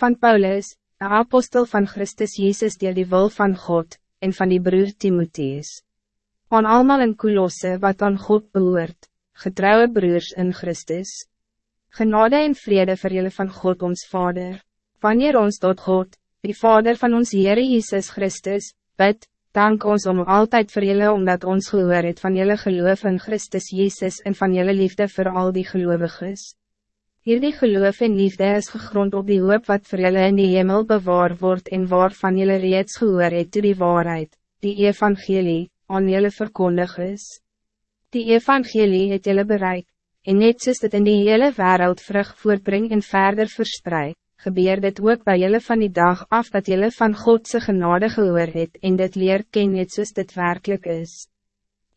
Van Paulus, de apostel van Christus Jezus die die wil van God, en van die broer Timotheus. Aan allemaal in Kolosse wat aan God behoort, getrouwe broers in Christus. Genade en vrede vir julle van God ons Vader. Wanneer ons tot God, die Vader van ons Heere Jezus Christus, bid, dank ons om altijd vir julle omdat ons gehoor het van julle geloof in Christus Jezus en van julle liefde voor al die gelovigen. Hierdie geloof en liefde is gegrond op die hoop wat vir julle in die hemel bewaar wordt en waarvan julle reeds gehoor het toe die waarheid, die evangelie, aan julle verkondig is. Die evangelie het julle bereik, en net soos dit in die hele wereld vrug voortbring en verder verspreid, gebeur dit ook bij julle van die dag af dat julle van Godse genade gehoor het en dit leer ken net soos dit werkelijk is.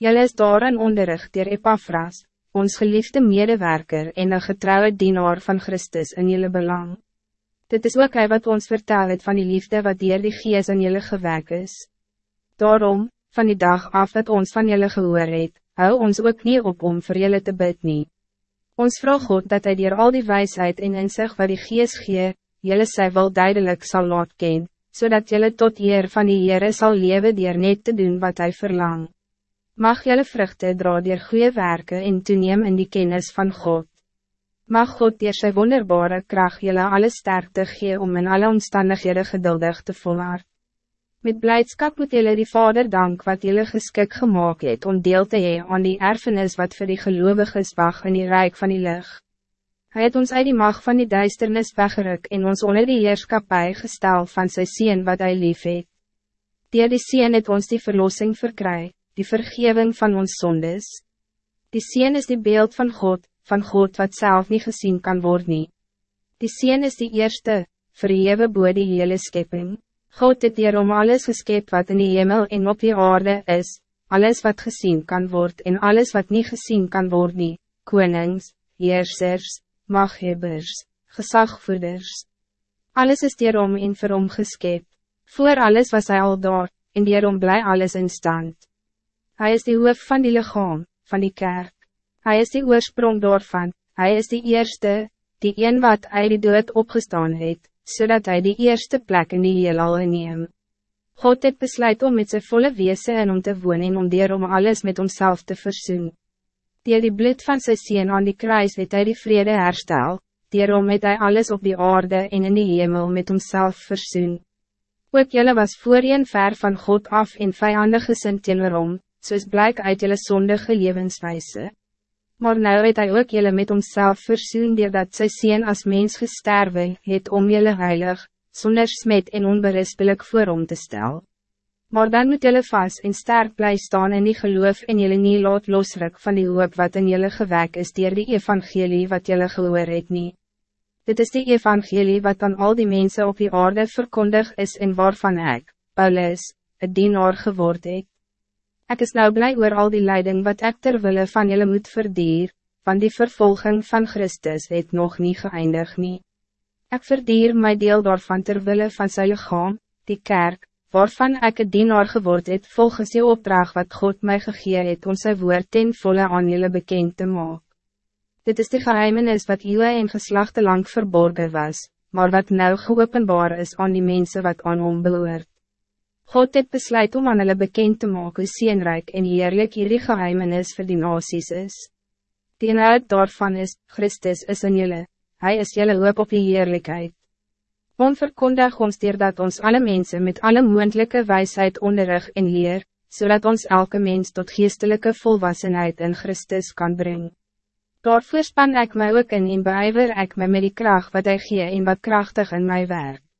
Julle is daarin onderrig dier Epaphras, ons geliefde medewerker en een getrouwe dienaar van Christus in jullie belang. Dit is ook hij wat ons vertel het van die liefde wat dier die gees in jullie gewek is. Daarom, van die dag af dat ons van jullie gehoor het, hou ons ook niet op om voor jullie te bid nie. Ons vraag God dat hij dier al die wijsheid en inzicht wat die gees gee, jullie sy wel duidelijk zal laat ken, zodat jullie tot eer van die Heere sal lewe dier net te doen wat hij verlangt. Mag jelle vruchten dra dier goede werken en toeneem in die kennis van God. Mag God dier sy wonderbare kracht jelle alle sterkte gee om in alle omstandigheden geduldig te volhard. Met blijdschap moet jelle die Vader dank wat jelle geskik gemaakt het om deel te hee aan die erfenis wat voor die gelovigen wacht in die rijk van die lucht. Hij het ons uit die macht van die duisternis weggeruk en ons onder die heerskapie gestel van sy sien wat hij lief het. Dier die sien het ons die verlossing verkry, die vergeving van ons zondes. Die Seen is die beeld van God, van God wat zelf niet gezien kan worden. Die Seen is die eerste, verhewe boe die hele schepping. God het hier om alles geskep wat in die hemel en op die aarde is, alles wat gezien kan worden en alles wat niet gezien kan worden, konings, heersers, maghebbers, gezagvoerders. Alles is hierom en vir hom geskep. Voor alles was hij al daar, en hierom bly alles in stand. Hij is de hoof van die lichaam, van die kerk. Hij is de oorsprong daarvan, hij is de eerste, die een wat uit die dood opgestaan het, zodat hij die eerste plek in die heelal inneem. God het besluit om met zijn volle wezen en om te wonen en om dier om alles met homself te verzoen. Dier die bloed van sy sien aan die kruis het hy die vrede herstel, dierom het hy alles op die aarde en in die hemel met homself verzoen. Ook jylle was voorheen ver van God af en vijandig gesind teenoor hom, soos blijk uit jylle sondige levenswijze. Maar nou het hy ook jylle met homself versoen dat sy sien als mens gesterwe het om jylle heilig, zonder smet en onberispelijk voor hom te stel. Maar dan moet jylle vast en sterk blij staan in die geloof en jylle nie laat losruk van die hoop wat in jylle gewek is dier die evangelie wat jylle gehoor het nie. Dit is die evangelie wat aan al die mensen op die aarde verkondig is en waarvan ik, Paulus, het dienaar geword het. Ik is nou blij oor al die leiding wat ik terwille van jullie moet verdier, van die vervolging van Christus het nog niet geëindig nie. Ik verdier my deel daarvan terwille van sy lichaam, die kerk, waarvan ik het dienaar geword het volgens die opdracht wat God mij gegee het om sy woord ten volle aan jullie bekend te maken. Dit is de geheimenis wat Iwe en geslachte lang verborgen was, maar wat nou geopenbaar is aan die mensen wat aan hom behoort. God het besluit om aan hulle bekend te maken hoe seenrijk en heerlijk hierdie geheimenis vir die nasies is. Die inhoud daarvan is, Christus is in julle, Hij is julle hoop op die heerlijkheid. Onverkondig ons dier dat ons alle mensen met alle moendelijke wijsheid onderrig en leer, zodat ons elke mens tot geestelijke volwassenheid in Christus kan brengen. Daarvoor span ik mij ook in en beijver ik mij met die kracht wat hij gee en wat krachtig in mij werkt.